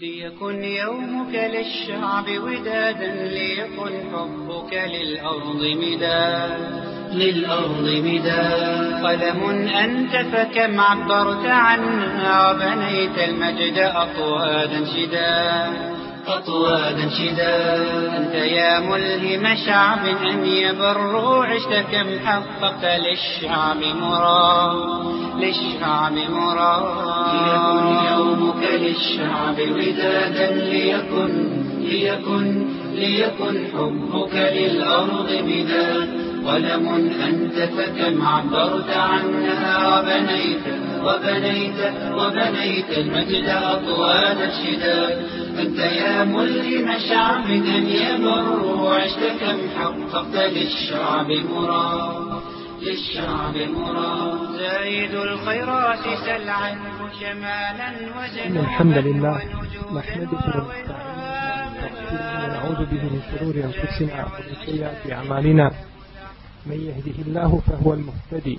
ليكن يومك للشعب ودادا ليكن حبك للأرض مداد للأرض مداد قلم أنت فكم عبرت عنها وبنيت المجد أطوادا شداد أطوادا شداد أنت يا ملهم شعب أن يبروا عشت كم حققت للشعب مراد للشعب مراد ليكن يومك للشعب ودادا ليكن ليكن ليكن حبك للأرض بداد قلم أنت فكم عبرت عنها وبنيت وبنيت وبنيت المجد أطوال الشداد. أنت يا ملهم شعب أن يمر وعشت كم حققت للشعب مراد. للشعب مراد. زايد الخيرات سل عنه شمالا وجنوبا الحمد لله نحمده ونستعينه ونعوذ به من شرور أنفسنا ومن سيئات أعمالنا. من يهده الله فهو المهتدي.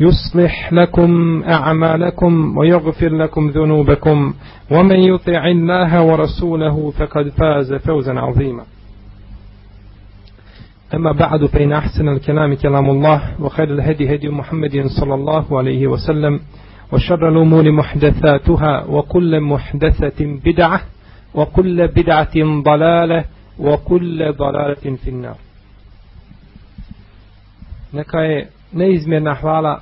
يصلح لكم أعمالكم ويغفر لكم ذنوبكم ومن يطع الله ورسوله فقد فاز فوزا عظيما. أما بعد فإن أحسن الكلام كلام الله وخير الهدي هدي محمد صلى الله عليه وسلم وشر الأمور محدثاتها وكل محدثة بدعة وكل بدعة ضلالة وكل ضلالة في النار. Neka je neizmjerna hvala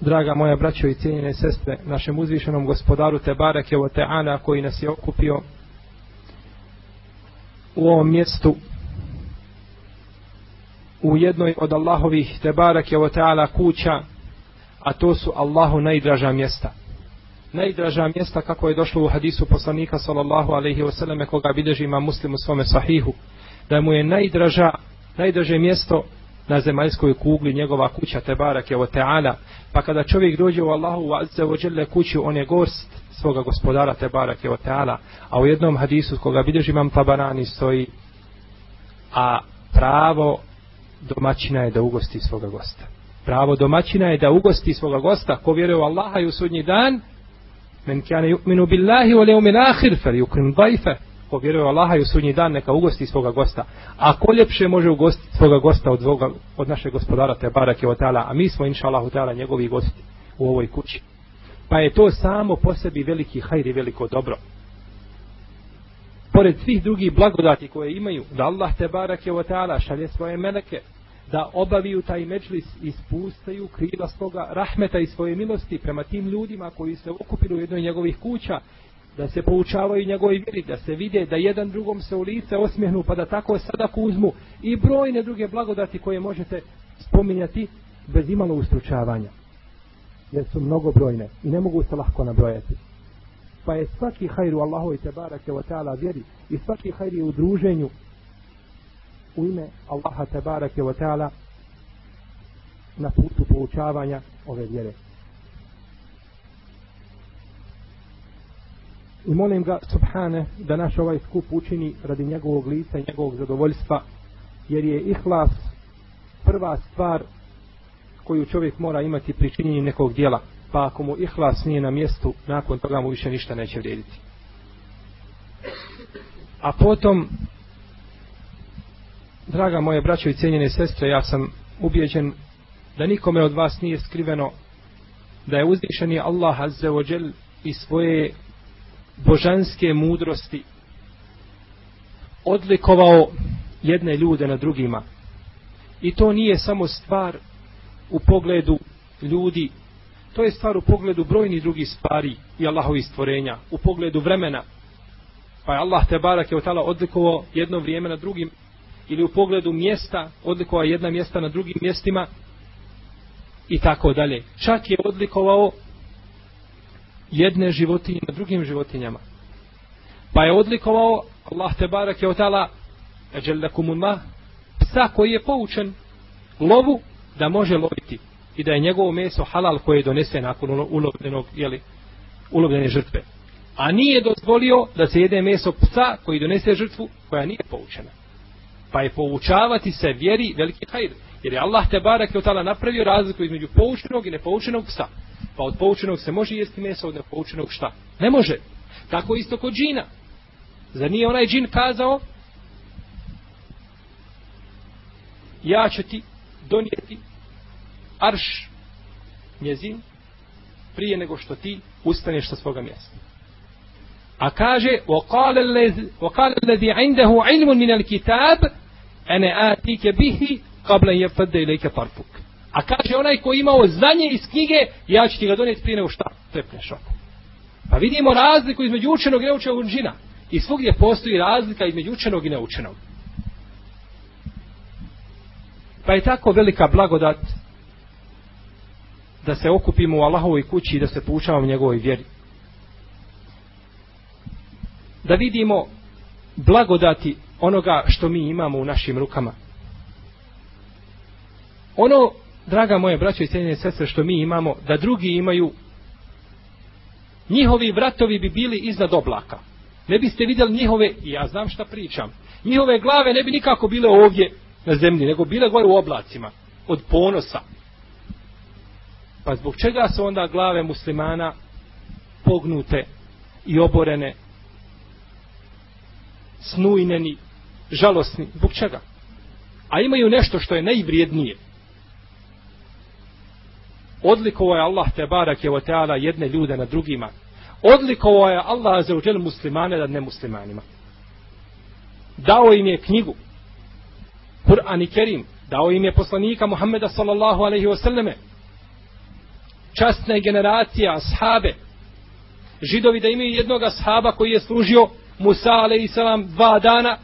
draga moja braćo i cijenjene sestre našem uzvišenom gospodaru Tebareke o Teala koji nas je okupio u ovom mjestu u jednoj od Allahovih Tebareke o Teala kuća a to su Allahu najdraža mjesta. Najdraža mjesta kako je došlo u hadisu poslanika sallallahu alaihi wasallam koga bilježi ima muslim u svome sahihu da mu je najdraža najdraže mjesto na zemaljskoj kugli njegova kuća Tebarak je o Teala. Pa kada čovjek dođe u Allahu azza wa jalla kuću on je gost svoga gospodara Tebarak je o Teala. A u jednom hadisu koga bilježi imam Tabarani stoji a pravo domaćina je da ugosti svoga gosta. Pravo domaćina je da ugosti svoga gosta ko vjeruje u Allaha i u sudnji dan men kane yu'minu billahi wal yawmil akhir falyukrim dayfa ko vjeruje Allaha i u sudnji dan neka ugosti svoga gosta. A ko ljepše može ugostiti svoga gosta od svoga od našeg gospodara te barake od a mi smo inshallah taala njegovi gosti u ovoj kući. Pa je to samo po sebi veliki hajr i veliko dobro. Pored svih drugih blagodati koje imaju da Allah te barake od šalje svoje meleke da obaviju taj međlis i spustaju krila svoga rahmeta i svoje milosti prema tim ljudima koji se okupili u jednoj njegovih kuća, da se poučavaju njegovi vjeri, da se vide da jedan drugom se u lice osmihnu, pa da tako sada uzmu i brojne druge blagodati koje možete spominjati bez imalo ustručavanja. Jer su mnogo brojne i ne mogu se lahko nabrojati. Pa je svaki hajru Allahu i Tebarake wa ta'ala vjeri i svaki hajri u druženju u ime Allaha Tebarake wa ta'ala na putu poučavanja ove vjere. I molim ga, subhane, da naš ovaj skup učini radi njegovog lica i njegovog zadovoljstva, jer je ihlas prva stvar koju čovjek mora imati pri činjenju nekog dijela. Pa ako mu ihlas nije na mjestu, nakon toga mu više ništa neće vrijediti. A potom Draga moje braćo i cijenjene sestre, ja sam ubijeđen da nikome od vas nije skriveno da je uzvišeni Allah Azze wa i svoje božanske mudrosti odlikovao jedne ljude na drugima. I to nije samo stvar u pogledu ljudi, to je stvar u pogledu brojni drugih stvari i Allahovi stvorenja, u pogledu vremena. Pa je Allah te barak je otala odlikovao jedno vrijeme na drugim, ili u pogledu mjesta, odlikovao jedna mjesta na drugim mjestima, i tako dalje. Čak je odlikovao jedne životinje na drugim životinjama. Pa je odlikovao Allah te barak je otala eđelekumunma psa koji je poučen lovu da može loviti i da je njegovo meso halal koje donese nakon ulovljenog, jeli, ulovljene žrtve. A nije dozvolio da se jede meso psa koji donese žrtvu koja nije poučena. Pa je poučavati se vjeri veliki hajr. Jer je Allah te barak je otala napravio razliku između poučenog i nepoučenog psa. Pa od poučenog se može jesti meso, od nepoučenog šta? Ne može. Tako isto kod džina. Zar nije onaj džin kazao ja ću ti donijeti arš njezin prije nego što ti ustaneš sa svoga mjesta. A kaže وقال الذي عنده علم من الكتاب أنا آتيك به قبل أن يفد إليك طرفك A kaže onaj ko imao znanje iz knjige, ja ću ti ga donijeti prije nego šta trepneš oko. Pa vidimo razliku između učenog i neučenog džina. I svugdje postoji razlika između učenog i neučenog. Pa je tako velika blagodat da se okupimo u Allahovoj kući i da se poučavamo njegovoj vjeri. Da vidimo blagodati onoga što mi imamo u našim rukama. Ono, draga moje braćo i cijenjene sestre, što mi imamo, da drugi imaju, njihovi vratovi bi bili iznad oblaka. Ne biste vidjeli njihove, ja znam šta pričam, njihove glave ne bi nikako bile ovdje na zemlji, nego bile gore u oblacima, od ponosa. Pa zbog čega su onda glave muslimana pognute i oborene, snujneni, žalosni? Zbog čega? A imaju nešto što je najvrijednije. Odlikovao je Allah te barake je o teala jedne ljude na drugima. Odlikovao je Allah za uđel muslimane nad nemuslimanima. Dao im je knjigu. Kur'an i Kerim. Dao im je poslanika Muhammeda sallallahu alaihi wa sallame častne generacije ashabe židovi da imaju jednog ashaba koji je služio Musa a.s. dva dana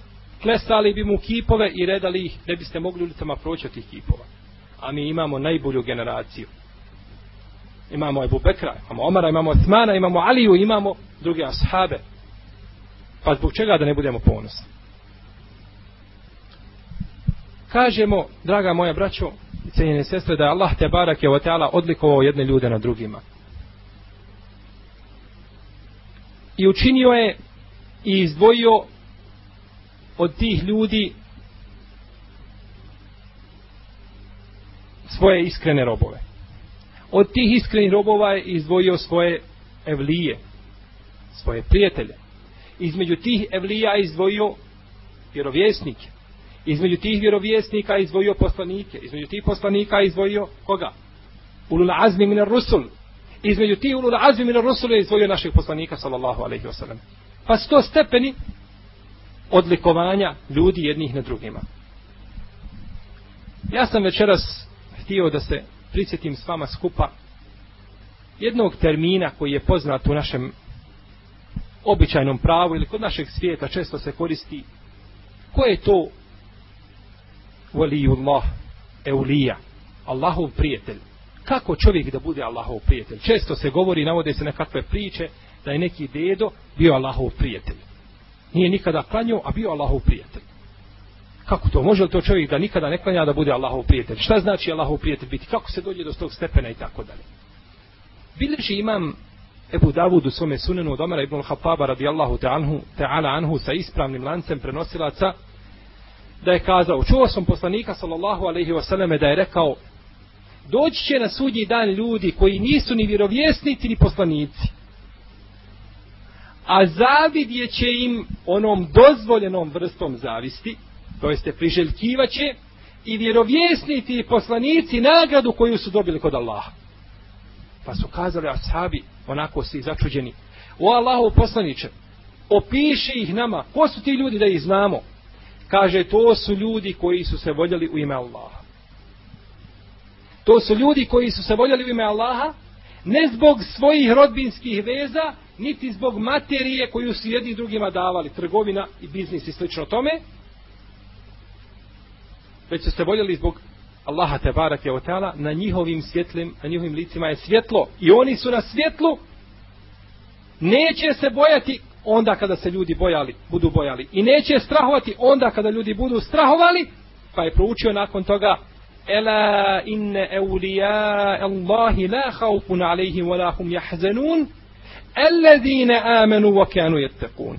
klesali bi mu kipove i redali ih ne biste mogli ulicama proći od tih kipova a mi imamo najbolju generaciju imamo Ebu Bekra imamo Omara, imamo Osmana, imamo Aliju imamo druge ashabe pa zbog čega da ne budemo ponosni kažemo draga moja braćo i cijenjene sestre da je Allah te barak je teala odlikovao jedne ljude na drugima. I učinio je i izdvojio od tih ljudi svoje iskrene robove. Od tih iskrenih robova je izdvojio svoje evlije, svoje prijatelje. Između tih evlija je izdvojio vjerovjesnike između tih vjerovjesnika izdvojio poslanike, između tih poslanika izdvojio koga? Ulul azmi min rusul. Između tih ulul azmi min rusul je izdvojio naših poslanika, sallallahu alaihi wasallam. Pa sto stepeni odlikovanja ljudi jednih na drugima. Ja sam večeras htio da se prisjetim s vama skupa jednog termina koji je poznat u našem običajnom pravu ili kod našeg svijeta često se koristi ko je to valijullah Eulija, Allahov prijatelj. Kako čovjek da bude Allahov prijatelj? Često se govori, navode se nekakve priče, da je neki dedo bio Allahov prijatelj. Nije nikada klanio, a bio Allahov prijatelj. Kako to? Može li to čovjek da nikada ne klanja da bude Allahov prijatelj? Šta znači Allahov prijatelj biti? Kako se dođe do tog stepena i tako dalje? Bileži imam Ebu Davud u svome sunenu od Omara ibn al-Hataba radijallahu ta'ala ta anhu sa ispravnim lancem prenosilaca da je kazao, čuo sam poslanika sallallahu alaihi wasallam da je rekao, doći će na sudnji dan ljudi koji nisu ni vjerovjesnici ni poslanici. A zavidjet će im onom dozvoljenom vrstom zavisti, to jeste priželjkivaće, i vjerovjesnici i poslanici nagradu koju su dobili kod Allaha. Pa su kazali ashabi, onako svi začuđeni, o Allahu poslaniče, opiši ih nama, ko su ti ljudi da ih znamo, Kaže, to su ljudi koji su se voljeli u ime Allaha. To su ljudi koji su se voljeli u ime Allaha, ne zbog svojih rodbinskih veza, niti zbog materije koju su jedni drugima davali, trgovina i biznis i slično tome, već su se voljeli zbog Allaha te barake o teala, na njihovim svjetlim, na njihovim licima je svjetlo. I oni su na svjetlu, neće se bojati onda kada se ljudi bojali, budu bojali. I neće strahovati onda kada ljudi budu strahovali, pa je proučio nakon toga Ela inne eulija Allahi la haufun alaihim wa lahum jahzenun Alladine amenu wa kanu jettekun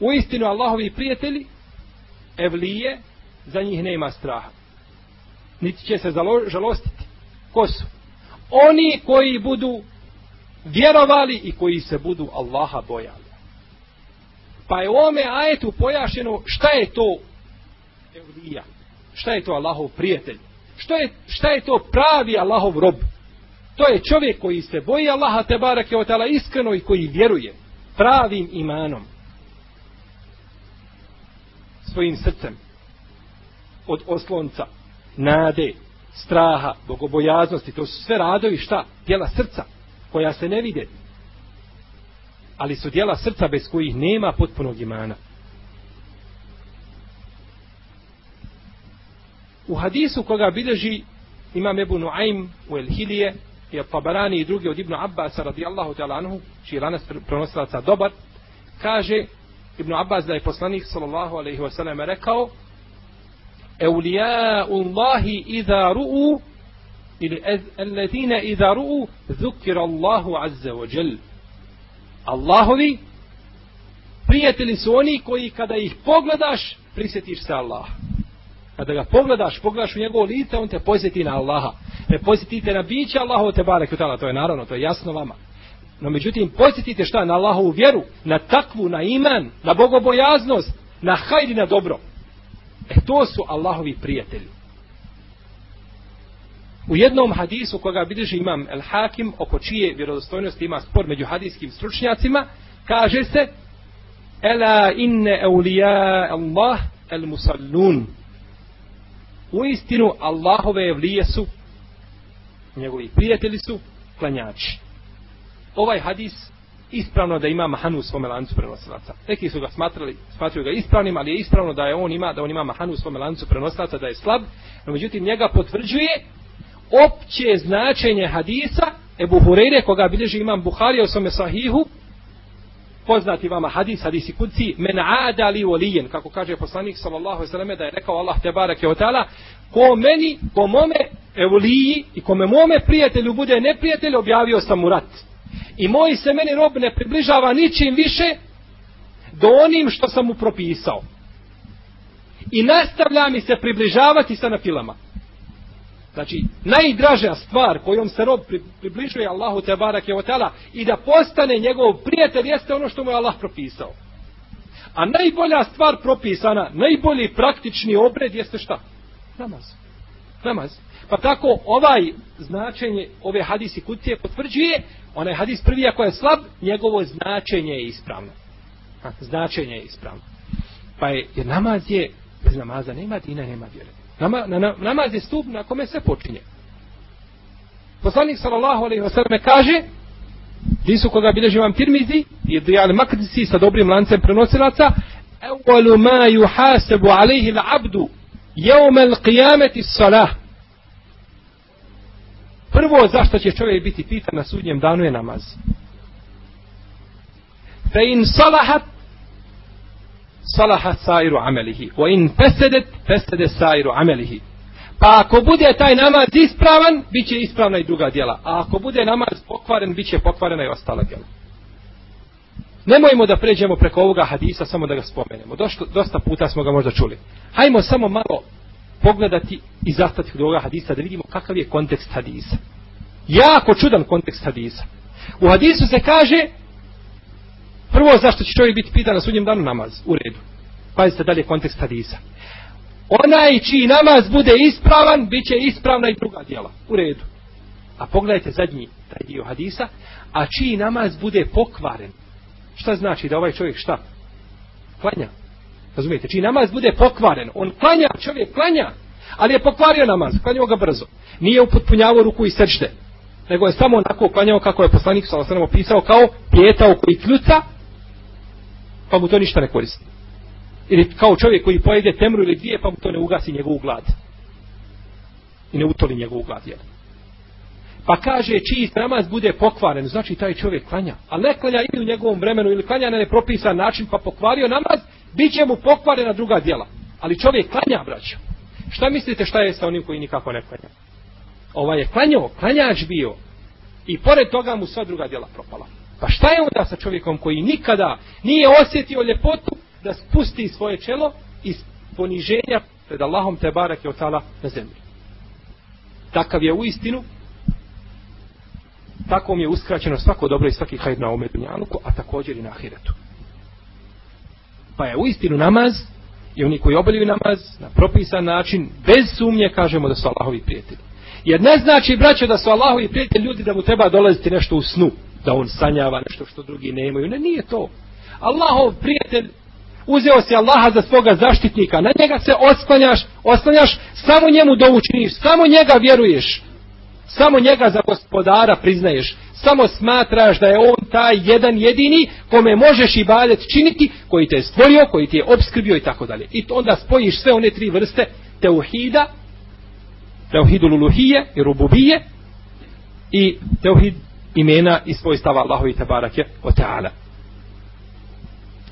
U istinu Allahovi prijatelji Evlije za njih nema straha. Niti će se žalostiti. Ko su? Oni koji budu vjerovali i koji se budu Allaha bojali. Pa je u ome ajetu pojašeno šta je to Evlija, šta je to Allahov prijatelj, šta je, šta je to pravi Allahov rob. To je čovjek koji se boji Allaha te barake od iskreno i koji vjeruje pravim imanom svojim srcem od oslonca, nade, straha, bogobojaznosti, to su sve radovi šta? Djela srca, koja se ne vide. Ali su djela srca bez kojih nema potpunog imana. U hadisu koga bilježi imam Ebu Nuaym u El Hilije i Tabarani i drugi od Ibnu Abbas radijallahu ta'ala anhu, čiji je lanas prenosilaca dobar, kaže Ibn Abbas da je poslanik sallallahu alaihi wa sallam rekao Eulijau Allahi iza ru'u ili alladina iza ru'u zukira Allahu azza wa jel Allahovi prijatelji su oni koji kada ih pogledaš prisjetiš se Allaha kada ga pogledaš, pogledaš u njegovo lice, on te posjeti na Allaha. Ne posjetite na biće Allahovo te barek to je naravno, to je jasno vama no međutim posjetite šta na Allahovu vjeru na takvu, na iman na bogobojaznost na hajdi na dobro E to su Allahovi prijatelji. U jednom hadisu koga bilježi imam El Hakim, oko čije vjerodostojnosti ima spor među hadijskim stručnjacima, kaže se Ela inne eulija Allah el musallun. U istinu Allahove evlije su, njegovi prijatelji su, klanjači. Ovaj hadis ispravno da ima mahanu u svome lancu prenosilaca. Neki su ga smatrali, smatraju ga ispravnim, ali je ispravno da je on ima, da on ima mahanu u svome lancu prenosilaca, da je slab, no međutim njega potvrđuje opće značenje hadisa Ebu Hureyre, koga bilježi imam Buharija u svome sahihu, poznati vama hadis, hadisi kudci, men adali volijen, kako kaže poslanik sallallahu sallam, da je rekao Allah te barake od ko meni, ko mome evliji i kome mome prijatelju bude neprijatelj, objavio sam mu rat i moj se meni rob ne približava ničim više do onim što sam mu propisao. I nastavlja mi se približavati sa nafilama. Znači, najdraža stvar kojom se rob približuje Allahu te barake o tela i da postane njegov prijatelj jeste ono što mu je Allah propisao. A najbolja stvar propisana, najbolji praktični obred jeste šta? Namaz. Namaz. Pa tako ovaj značenje ove hadisi kutije potvrđuje onaj hadis prvi ako je slab, njegovo značenje je ispravno. Ha, značenje je ispravno. Pa je, jer namaz je, bez namaza nema dina, nema vjere. Nama, na, na, namaz je stup na kome se počinje. Poslanik sallallahu alaihi wa sallam kaže, Hadisu koga bilježi vam tirmizi, i Dijal makdisi sa dobrim lancem prenosilaca, Evalu ma juhasebu alaihi l'abdu, jevme l'qijameti salah, prvo zašto će čovjek biti pitan na sudnjem danu je namaz. Fe in salahat salahat sairu amelihi. O in fesedet pesede sairu amelihi. Pa ako bude taj namaz ispravan, bit će ispravna i druga djela. A ako bude namaz pokvaren, bit će pokvarena i ostala djela. Nemojmo da pređemo preko ovoga hadisa, samo da ga spomenemo. Dosta, dosta puta smo ga možda čuli. Hajmo samo malo pogledati i zastati kod ovoga hadisa da vidimo kakav je kontekst hadisa. Jako čudan kontekst hadisa. U hadisu se kaže prvo zašto će čovjek biti pitan na sudnjem danu namaz. U redu. Pazite dalje kontekst hadisa. Onaj čiji namaz bude ispravan, bit će ispravna i druga djela. U redu. A pogledajte zadnji taj dio hadisa. A čiji namaz bude pokvaren, Šta znači da ovaj čovjek šta? Klanja. Razumijete? Čiji namaz bude pokvaren. On klanja, čovjek klanja. Ali je pokvario namaz. Klanjao ga brzo. Nije upotpunjavao ruku i srčde, Nego je samo onako klanjao kako je poslanik sa osanom opisao kao pjetao koji kljuca pa mu to ništa ne koristi. Ili kao čovjek koji pojede temru ili dvije pa mu to ne ugasi njegovu glad. I ne utoli njegovu glad. Jel? Pa kaže čiji namaz bude pokvaren, znači taj čovjek klanja. A ne klanja ili u njegovom vremenu ili klanja na nepropisan način pa pokvario namaz, bit će mu pokvarena druga djela. Ali čovjek klanja, braćo. Šta mislite šta je sa onim koji nikako ne klanja? Ovaj je klanjao, klanjač bio. I pored toga mu sva druga djela propala. Pa šta je onda sa čovjekom koji nikada nije osjetio ljepotu da spusti svoje čelo iz poniženja pred Allahom te barak je otala na zemlji. Takav je u istinu tako mi je uskraćeno svako dobro i svaki hajr na ome dunjaluku, a također i na ahiretu. Pa je u istinu namaz i oni koji obavljaju namaz na propisan način, bez sumnje kažemo da su Allahovi prijatelji. Jer ne znači, braćo, da su Allahovi prijatelji ljudi da mu treba dolaziti nešto u snu, da on sanjava nešto što drugi nemaju. Ne, nije to. Allahov prijatelj uzeo si Allaha za svoga zaštitnika, na njega se oslanjaš, oslanjaš, samo njemu doučiniš, samo njega vjeruješ. Samo njega za gospodara priznaješ. Samo smatraš da je on taj jedan jedini kome možeš i badet činiti, koji te je stvorio, koji ti je obskrbio i tako dalje. I onda spojiš sve one tri vrste teuhida, teuhidu luluhije i rububije i teuhid imena i svojstava Allahovi tabarake o ta'ala.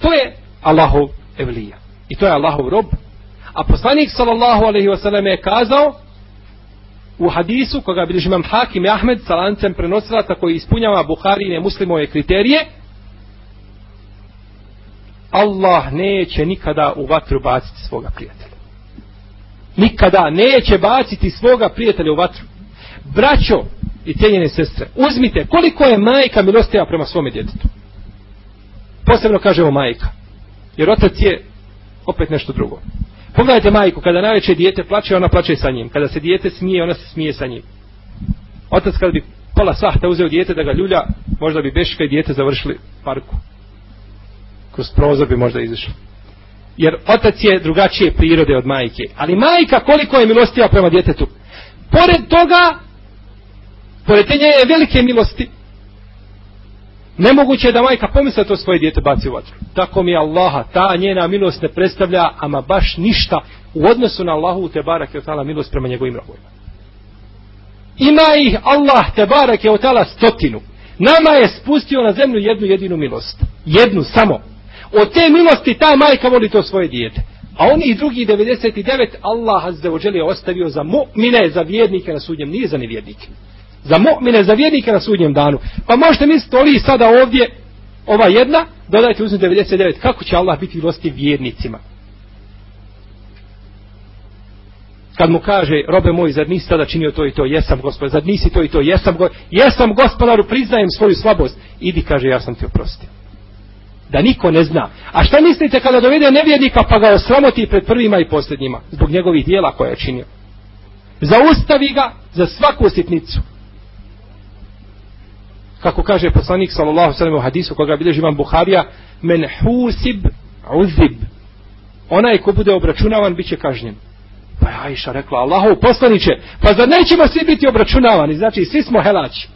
To je Allahov evlija. I to je Allahov rob. A poslanik sallallahu alaihi wasallam je kazao u hadisu koga bilježi imam Hakim i Ahmed sa lancem prenosilaca koji ispunjava Buharine muslimove kriterije Allah neće nikada u vatru baciti svoga prijatelja. Nikada neće baciti svoga prijatelja u vatru. Braćo i cijenjene sestre, uzmite koliko je majka milostiva prema svome djetetu. Posebno kažemo majka. Jer otac je opet nešto drugo. Pogledajte majku, kada najveće dijete plače, ona plače sa njim. Kada se dijete smije, ona se smije sa njim. Otac kada bi pola sahta uzeo dijete da ga ljulja, možda bi Beška i dijete završili parku. Kroz prozor bi možda izašli. Jer otac je drugačije prirode od majke. Ali majka koliko je milostija prema djetetu. Pored toga, pored te nje velike milosti, Nemoguće je da majka pomisla to svoje dijete baci u vatru. Tako mi je Allaha, ta njena milost ne predstavlja, ama baš ništa u odnosu na Allahu te barak je otala milost prema njegovim robojima. Ima ih Allah te barak je otala stotinu. Nama je spustio na zemlju jednu jedinu milost. Jednu samo. Od te milosti ta majka voli to svoje dijete. A oni i drugi 99 Allah azze ođeli je ostavio za mu'mine, za vjernike na sudnjem, nije za nevjernike za mu'mine, za vjernike na sudnjem danu. Pa možete misliti, oli sada ovdje, ova jedna, dodajte uzim 99, kako će Allah biti milosti vjernicima? Kad mu kaže, robe moj, zar nisi sada činio to i to, jesam gospodar, zar nisi to i to, jesam, go, jesam gospodaru, priznajem svoju slabost. Idi, kaže, ja sam ti oprostio. Da niko ne zna. A šta mislite kada dovede nevjernika pa ga osramoti pred prvima i posljednjima, zbog njegovih dijela koje je činio? Zaustavi ga za svaku sitnicu kako kaže poslanik sallallahu sallam u hadisu koga bilježi imam Buharija men husib uzib. Onaj ko bude obračunavan biće kažnjen. Pa je Aisha rekla Allahov poslaniće pa zar nećemo svi biti obračunavani? Znači svi smo helači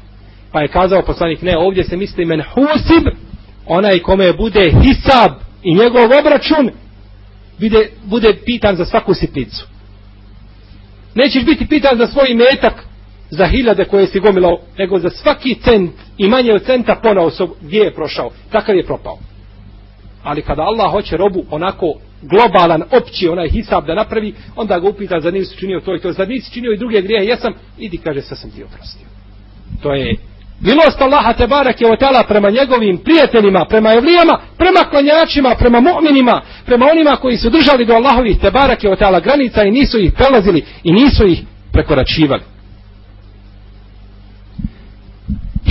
pa je kazao poslanik ne ovdje se misli men husib onaj kome bude hisab i njegov obračun bude, bude pitan za svaku sitnicu. Nećeš biti pitan za svoj metak za hiljade koje si gomilao, nego za svaki cent i manje od centa pona osob gdje je prošao. Takav je propao. Ali kada Allah hoće robu onako globalan, opći onaj hisab da napravi, onda ga upita za nisi činio to i to, za nisi činio i druge grijehe, jesam, idi kaže sve sam ti oprostio. To je milost Allaha te barake o tela prema njegovim prijateljima, prema evlijama, prema klanjačima, prema mu'minima, prema onima koji su držali do Allahovih te barake o tela granica i nisu ih prelazili i nisu ih prekoračivali.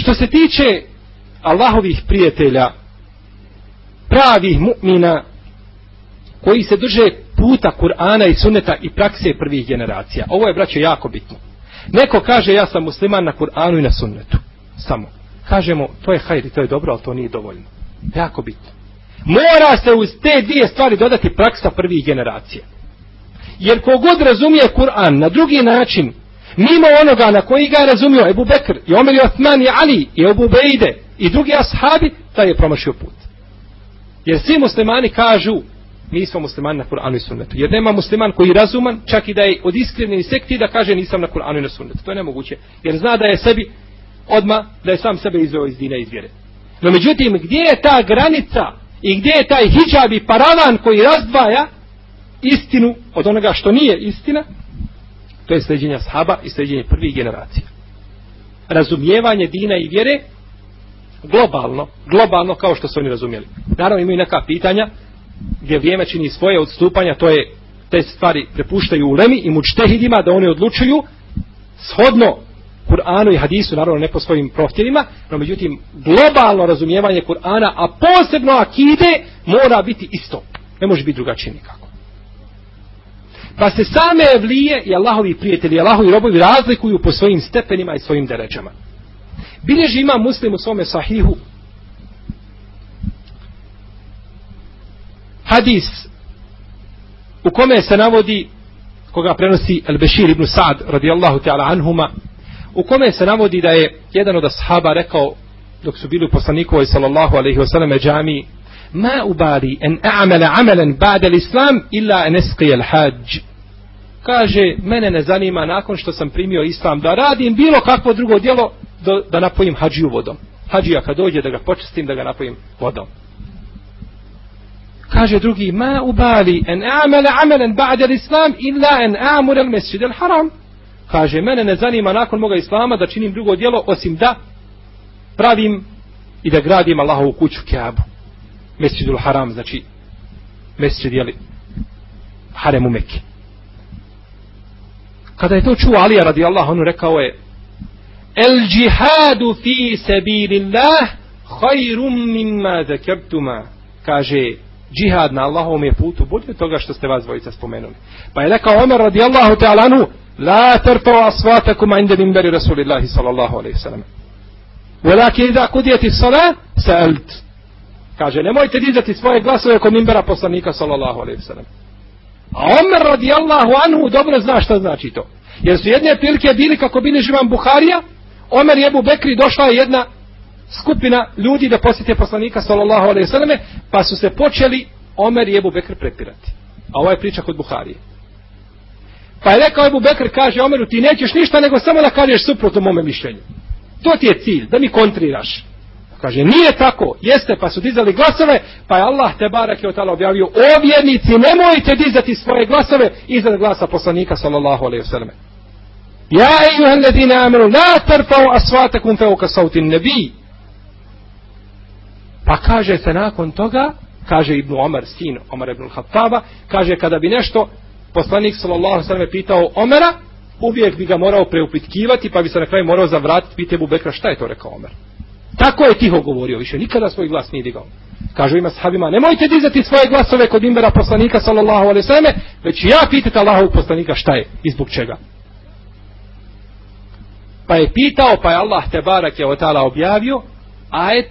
Što se tiče Allahovih prijatelja, pravih mu'mina, koji se drže puta Kur'ana i sunneta i prakse prvih generacija. Ovo je, braćo, jako bitno. Neko kaže, ja sam musliman na Kur'anu i na sunnetu. Samo. Kažemo, to je hajri, to je dobro, ali to nije dovoljno. Jako bitno. Mora se uz te dvije stvari dodati praksa prvih generacija. Jer kogod razumije Kur'an na drugi način, mimo onoga na koji ga je razumio Ebu Bekr, i Omer i Osman i Ali, i Ebu Bejde, i drugi ashabi, taj je promašio put. Jer svi muslimani kažu, mi smo muslimani na Kur'anu i sunnetu. Jer nema musliman koji je razuman, čak i da je od iskrene sekti da kaže nisam na Kur'anu i na sunnetu. To je nemoguće. Jer zna da je sebi odma da je sam sebe izveo iz dine izvjere. No međutim, gdje je ta granica i gdje je taj hijab i paravan koji razdvaja istinu od onoga što nije istina, to je sljeđenja ashaba i sljeđenje prvih generacija. Razumijevanje dina i vjere globalno, globalno kao što su oni razumjeli. Naravno imaju neka pitanja gdje vrijeme čini svoje odstupanja, to je te stvari prepuštaju u lemi i mučtehidima da oni odlučuju shodno Kur'anu i hadisu, naravno ne po svojim prohtjevima, no međutim globalno razumijevanje Kur'ana, a posebno akide, mora biti isto. Ne može biti drugačije nikako. Pa se same evlije i Allahovi prijatelji, i Allahovi robovi razlikuju po svojim stepenima i svojim deređama. Bilježi ima muslim u svome sahihu hadis u kome se navodi koga prenosi Al-Bashir ibn Sa'd radijallahu ta'ala anhuma u kome se navodi da je jedan od ashaba rekao dok su bili u poslanikovoj sallallahu alaihi wasallam džamiji ma ubali en a'mala amalan ba'da l'islam illa en esqija l'hađ kaže mene ne zanima nakon što sam primio islam da radim bilo kakvo drugo djelo do, da napojim hađiju vodom. Hađija kad dođe da ga počestim da ga napojim vodom. Kaže drugi ma ubali en a'mala amalan ba'da islam illa en a'mura al-masjid al-haram. Kaže mene ne zanima nakon moga islama da činim drugo djelo osim da pravim i da gradim Allahovu kuću Kjabu Mesjidul Haram, znači Mesjid, jeli, Harem u Mekke. Kada je to čuo Alija radi Allah, ono rekao je El džihadu fi sabilillah hajrum mimma zekertuma kaže džihad na Allahovom je putu bolje toga što ste vas dvojica spomenuli. Pa je rekao Omer radijallahu ta'ala anhu la terpo aswatakum inda minbari Rasulillahi sallallahu alejhi ve sellem. Velaki idha kudjeti sala sa'alt kaže nemojte dizati svoje glasove kod minbera poslanika sallallahu alejhi ve sellem. A Omer radijallahu anhu dobro zna šta znači to. Jer su jedne prilike bili kako bili živan Buharija, Omer i Ebu Bekri došla je jedna skupina ljudi da posjete poslanika sallallahu alejhi ve selleme, pa su se počeli Omer i Ebu Bekr prepirati. A ovo je priča kod Buharije. Pa je rekao Ebu Bekr, kaže Omeru, ti nećeš ništa nego samo da kažeš suprotno mome mišljenju. To ti je cilj, da mi kontriraš. Kaže, nije tako, jeste, pa su dizali glasove, pa je Allah te barak je otala objavio, o vjernici, nemojte dizati svoje glasove iznad glasa poslanika, sallallahu alaihi vseleme. Ja, ejuhan ledine amenu, la tarfau asvatakum feuka sautin nebi. Pa kaže se nakon toga, kaže Ibnu Omar, sin Omar ibn Khattaba, kaže kada bi nešto poslanik sallallahu alejhi ve pitao Omera, uvijek bi ga morao preupitkivati, pa bi se na kraju morao zavratiti, pite Bubekra, šta je to rekao Omer. Tako je tiho govorio, više nikada svoj glas nije digao. Kažu ima sahabima, nemojte dizati svoje glasove kod imbera poslanika, sallallahu alaihi sallam, već ja pitate Allahovog poslanika šta je i zbog čega. Pa je pitao, pa je Allah te barak je o objavio, ajet,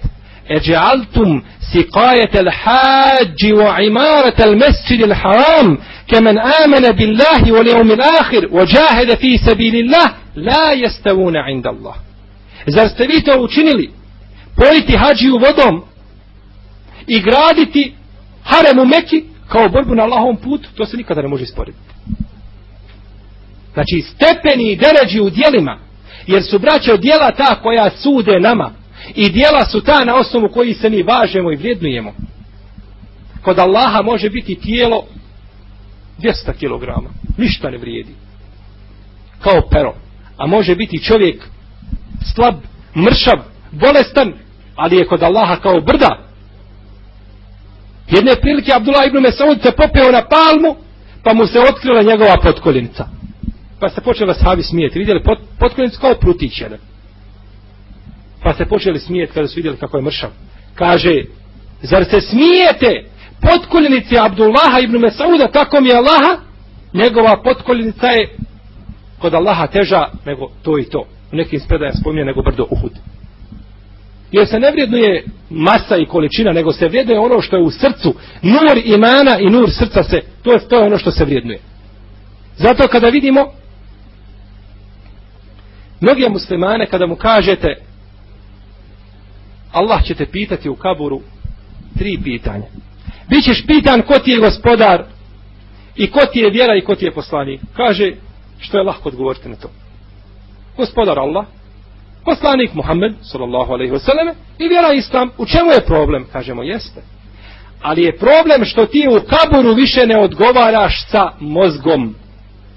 Eđealtum siqajete al hađi wa imarete l-mesjidi al haram kemen amene billahi wa lehum il-akhir wa jahede fi sabili la jestavuna inda Allah. Zar ste vi to učinili? Pojiti hađiju vodom i graditi harem u Meki kao borbu na Allahom putu, to se nikada ne može isporediti. Znači, stepeni i deređi u dijelima, jer su braće dijela ta koja sude nama, i dijela su ta na osnovu koji se mi važemo i vrijednujemo. Kod Allaha može biti tijelo 200 kg. Ništa ne vrijedi. Kao pero. A može biti čovjek slab, mršav, bolestan, ali je kod Allaha kao brda. Jedne prilike Abdullah ibn Mesaud se popeo na palmu, pa mu se otkrila njegova potkoljenica. Pa se počela sahabi smijeti. Vidjeli pot, potkoljenicu kao prutić jedan. Pa se počeli smijeti kada su vidjeli kako je mršav. Kaže, zar se smijete potkoljenici Abdullaha ibn Mesauda, kako mi je Allaha, njegova potkoljenica je kod Allaha teža nego to i to. U nekim spredaja spominje nego brdo Uhud. Jer se ne vrijednuje masa i količina, nego se vrijednuje ono što je u srcu. Nur imana i nur srca se, to je, to je ono što se vrijednuje. Zato kada vidimo mnoge muslimane, kada mu kažete Allah će te pitati u kaburu tri pitanja. Bićeš pitan ko ti je gospodar i ko ti je vjera i ko ti je poslanik. Kaže što je lahko odgovoriti na to. Gospodar Allah, poslanik Muhammed, sallallahu alejhi ve selleme i vjera islam. U čemu je problem? Kažemo, jeste. Ali je problem što ti u kaburu više ne odgovaraš sa mozgom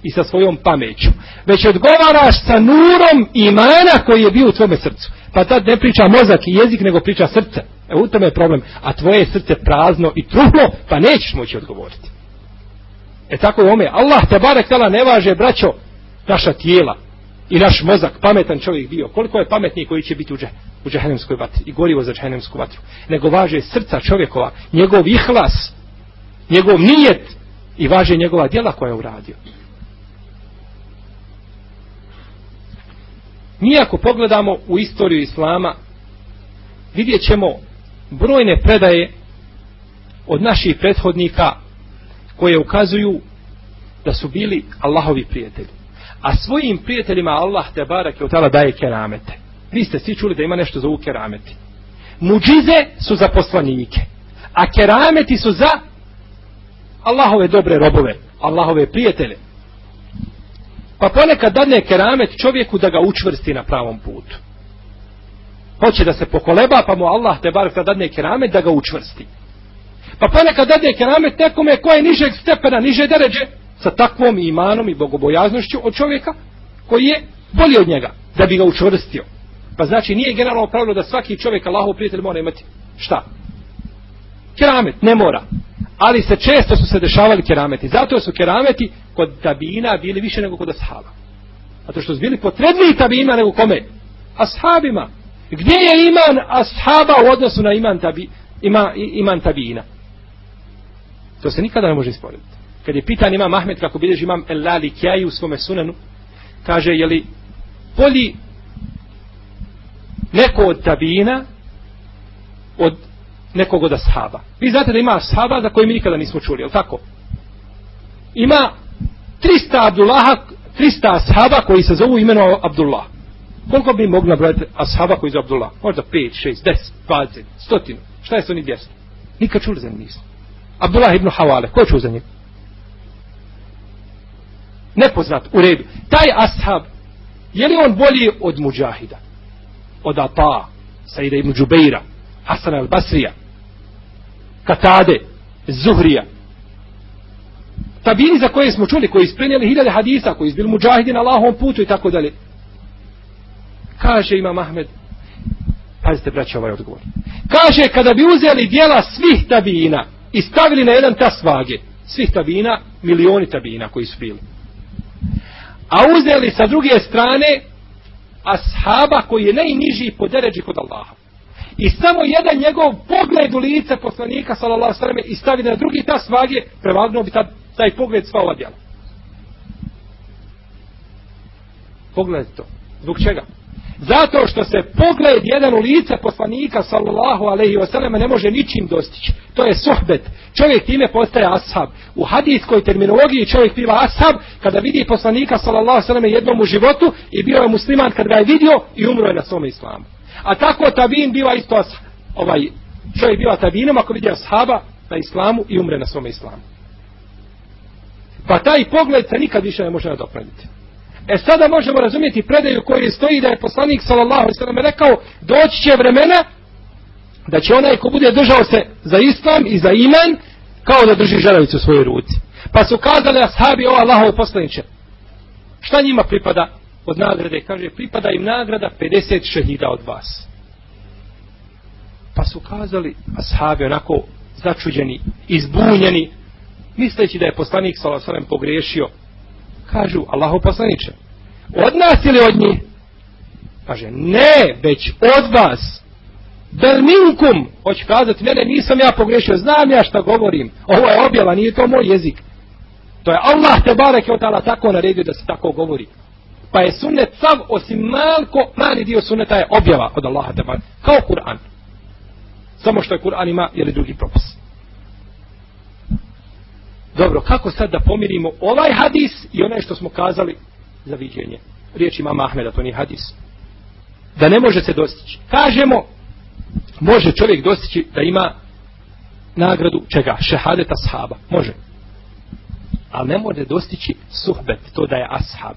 i sa svojom pameću. Već odgovaraš sa nurom imana koji je bio u tvome srcu. Pa tad ne priča mozak i jezik, nego priča srce. E u tome je problem. A tvoje srce prazno i truhlo, pa nećeš moći odgovoriti. E tako je ome. Allah te barek tala ne važe, braćo, naša tijela i naš mozak, pametan čovjek bio. Koliko je pametniji koji će biti u, džeh, u džehennemskoj vatri i gorivo za džehennemsku vatru. Nego važe srca čovjekova, njegov ihlas, njegov nijet i važe njegova djela koja je uradio. Mi ako pogledamo u istoriju Islama, vidjet ćemo brojne predaje od naših prethodnika koje ukazuju da su bili Allahovi prijatelji. A svojim prijateljima Allah te barak je utala daje keramete. Vi ste svi čuli da ima nešto za u kerameti. Muđize su za poslanike. A kerameti su za Allahove dobre robove. Allahove prijatelje. Pa ponekad dadne keramet čovjeku da ga učvrsti na pravom putu. Hoće da se pokoleba, pa mu Allah te barek da dadne keramet da ga učvrsti. Pa ponekad dadne keramet nekome koje je nižeg stepena, niže deređe, sa takvom imanom i bogobojaznošću od čovjeka koji je bolji od njega, da bi ga učvrstio. Pa znači nije generalno pravilo da svaki čovjek Allahov prijatelj mora imati šta? Keramet, ne mora ali se često su se dešavali kerameti. Zato su kerameti kod tabina bili više nego kod ashaba. Zato što su bili potrebniji tabina nego kome? Ashabima. Gdje je iman ashaba u odnosu na iman, tabi, ima, iman tabina? To se nikada ne može isporediti. Kad je pitan imam Ahmed kako bilježi imam El Lali Kjaju u svome sunanu, kaže je li bolji neko od tabina od nekog od ashaba. Vi znate da ima ashaba za koje mi nikada nismo čuli, je tako? Ima 300 Abdullaha, 300 ashaba koji se zovu imeno Abdullah. Koliko bi mogli nabrojati ashaba koji zove Abdullah? Možda 5, 6, 10, 20, 100. Šta je s oni 200? Nikad čuli za njih nismo. Abdullah ibn Havale, ko čuli za njih? Nepoznat, u redu. Taj ashab, je li on bolji od muđahida? Od Ata, Saida ibn Đubeira, Hasan al-Basrija, Katade, Zuhrija. Tabini za koje smo čuli, koji isprenjeli hiljade hadisa, koji izbili muđahidi na Allahom putu i tako dalje. Kaže Imam Ahmed, pazite braće ovaj odgovor. Kaže, kada bi uzeli dijela svih tabina i stavili na jedan tas vage, svih tabina, milioni tabina koji su bili. A uzeli sa druge strane ashaba koji je najniži po deređi kod Allaha. I samo jedan njegov pogled u lice poslanika sallallahu alejhi ve i stavi na drugi ta svage prevagnuo bi ta, taj pogled sva ova djela. Pogled to. Zbog čega? Zato što se pogled jedan u lice poslanika sallallahu alejhi ve selleme ne može ničim dostići to je sohbet čovjek time postaje ashab u hadijskoj terminologiji čovjek biva ashab kada vidi poslanika sallallahu alejhi ve selleme jednom u životu i bio je musliman kad ga je vidio i umro je na svom islamu A tako tabin biva isto ashab. ovaj, čovjek biva tabinom ako vidi ashaba na islamu i umre na svom islamu. Pa taj pogled se nikad više ne može nadoknaditi. E sada možemo razumjeti predaju koji stoji da je poslanik sallallahu alejhi ve sellem rekao doći će vremena da će onaj ko bude držao se za islam i za iman kao da drži žaravicu u svojoj ruci. Pa su kazali ashabi o Allahov poslanice. Šta njima pripada? od nagrade, kaže, pripada im nagrada 50 šehida od vas. Pa su kazali, ashabi onako začuđeni, izbunjeni, misleći da je poslanik sallallahu Salasalem pogriješio. Kažu, Allahu poslaniče, od nas ili od njih? Kaže, ne, već od vas. Bel minkum, hoće kazati, mene nisam ja pogriješio, znam ja šta govorim. Ovo je objava, nije to moj jezik. To je Allah te barek je od tako naredio da se tako govori. Pa je sunnet sav osim malko, mali dio sunneta je objava od Allaha te barek. kao Kur'an. Samo što je Kur'an ima ili drugi propis. Dobro, kako sad da pomirimo ovaj hadis i onaj što smo kazali za viđenje? Riječ ima Mahmeda, to nije hadis. Da ne može se dostići. Kažemo, može čovjek dostići da ima nagradu čega? Šehadeta sahaba. Može. Ali ne može dostići suhbet, to da je ashab.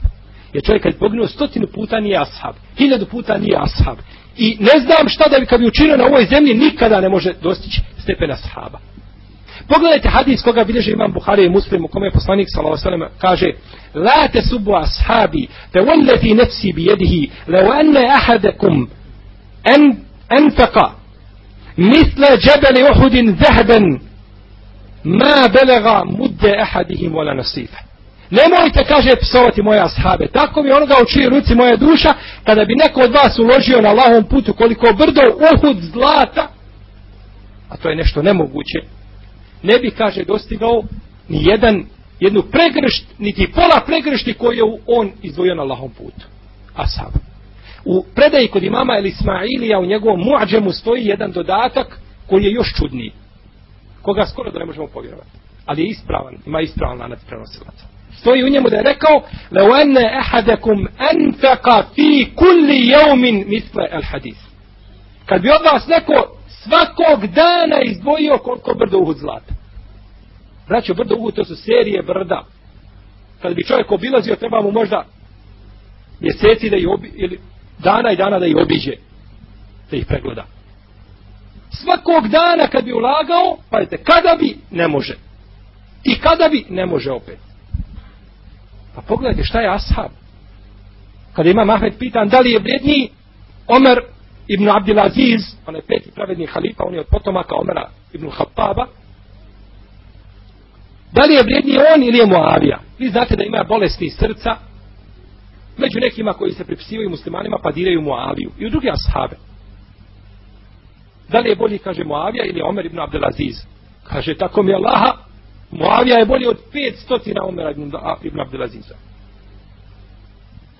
Jer čovjek kad poginuo stotinu puta nije ashab. Hiljadu puta nije ashab. I ne znam šta da bi kad bi učinio na ovoj zemlji nikada ne može dostići stepena sahaba. Pogledajte hadis koga bilježe imam Buhari i Muslim u kome je poslanik s.a.v. kaže La te subu ashabi te wallati nefsi bi jedihi leo enne ahadakum en, enfaka misle džebeli uhudin zehben ma belega mudde ahadihim wala nasifa. Nemojte, kaže, psovati moje ashabe. Tako mi onoga u čiji ruci moja duša, kada bi neko od vas uložio na Allahom putu koliko brdo uhud zlata, a to je nešto nemoguće, ne bi, kaže, dostigao ni jedan, jednu pregršt, niti pola pregršti koju je on izdvojio na Allahom putu. Ashab. U predaji kod imama El Ismailija u njegovom muadžemu stoji jedan dodatak koji je još čudniji. Koga skoro da ne možemo povjerovati. Ali je ispravan, ima ispravan lanac prenosilaca. Stoji u njemu da je rekao لَوْ أَنَّ أَحَدَكُمْ أَنْفَقَ فِي كُلِّ يَوْمٍ مِثْلَ الْحَدِيث Kad bi od vas neko svakog dana izdvojio koliko brdo uhud zlata. Braćo, brdo uhud to su serije brda. Kad bi čovjek obilazio, treba mu možda mjeseci da ih obi, ili dana i dana da ih obiđe, da ih pregleda. Svakog dana kad bi ulagao, pazite, kada bi, ne može. I kada bi, ne može opet. Pa pogledajte šta je ashab. Kada ima Mahmed pitan, da li je vredniji Omer ibn Abdelaziz, on je peti pravedni halifa, on je od potomaka Omera ibn Khattaba, da li je vrijedniji on ili je Moavija? Vi znate da ima bolesti srca, među nekima koji se pripisivaju muslimanima pa diraju Moaviju i u druge ashabe. Da li je bolji, kaže Moavija ili Omer ibn Abdelaziz? Kaže, tako mi Allaha, Moavija je bolji od 500 Omera ibn Abdelaziza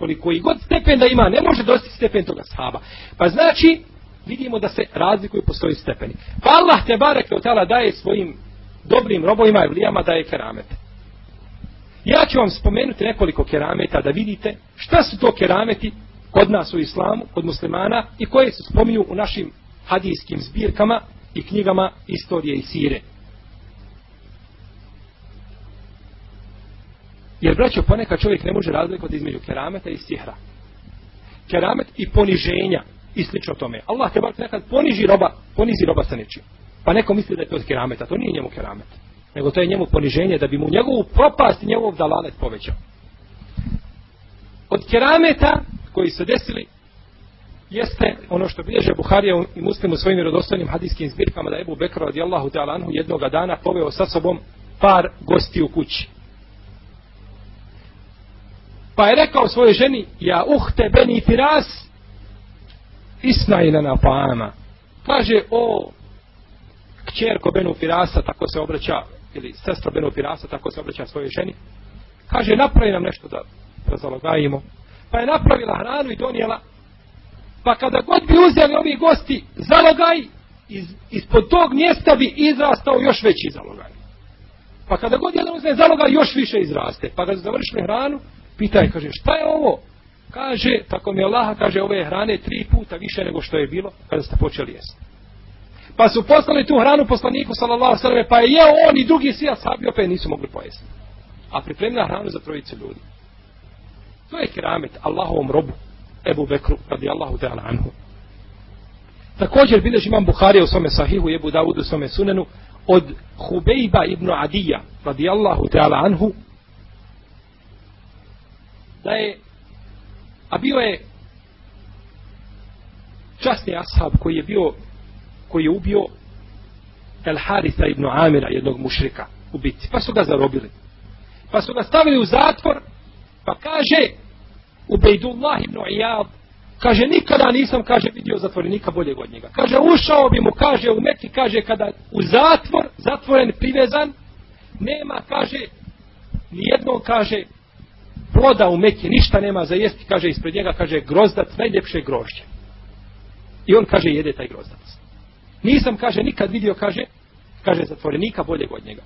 koliko i god stepen da ima, ne može dostići stepen toga sahaba. Pa znači, vidimo da se razlikuju po svojim stepeni. Pa Allah te barek od tala daje svojim dobrim robovima i vlijama daje keramete. Ja ću vam spomenuti nekoliko kerameta da vidite šta su to kerameti kod nas u islamu, kod muslimana i koje se spominju u našim hadijskim zbirkama i knjigama istorije i sire. Jer, braćo, ponekad čovjek ne može razlikovati između kerameta i sihra. Keramet i poniženja i slično tome. Allah te bar nekad poniži roba, ponizi roba sa nečim. Pa neko misli da je to kerameta, to nije njemu keramet. Nego to je njemu poniženje da bi mu njegovu propast i njegov dalalet povećao. Od kerameta koji su desili jeste ono što bilježe Buharija i muslim u svojim vjerodostojnim hadijskim zbirkama da je Ebu Bekra radijallahu ta'ala anhu jednoga dana poveo sa sobom par gosti u kući. Pa je rekao svojoj ženi, ja uhte beni firas, isna ila paama. Kaže, o, kćerko benu firasa, tako se obraća, ili sestro benu firasa, tako se obraća svojoj ženi. Kaže, napravi nam nešto da, da zalogajimo. Pa je napravila hranu i donijela. Pa kada god bi uzeli ovi gosti zalogaj, iz, ispod tog mjesta bi izrastao još veći zalogaj. Pa kada god jedan uzme zalogaj, još više izraste. Pa ga završili hranu, Pita je, kaže, šta je ovo? Kaže, tako mi Allah kaže, ove hrane tri puta više nego što je bilo kada ste počeli jesti. Pa su poslali tu hranu poslaniku, sallallahu sallam, pa je jeo on i drugi svi asabi opet nisu mogli pojesti. A pripremila hranu za trojice ljudi. To je keramet Allahovom robu, Ebu Bekru, radi Allahu ta'ala anhu. Također bilježi imam Buharija u svome sahihu, Ebu Davudu u svome sunenu, od Hubejba ibn Adija, radi Allahu ta'ala anhu, da je a bio je časni ashab koji je bio koji je ubio El Haritha ibn Amira jednog mušrika u bitci. Pa su ga zarobili. Pa su ga stavili u zatvor pa kaže Ubejdullah ibn Iyad kaže nikada nisam kaže vidio zatvorenika boljeg od njega. Kaže ušao bi mu kaže u Meki kaže kada u zatvor zatvoren privezan nema kaže nijednog kaže ploda u Meki, ništa nema za jesti, kaže ispred njega, kaže grozdac, najljepše grožđe. I on kaže jede taj grozdac. Nisam, kaže, nikad vidio, kaže, kaže zatvorenika bolje od njega.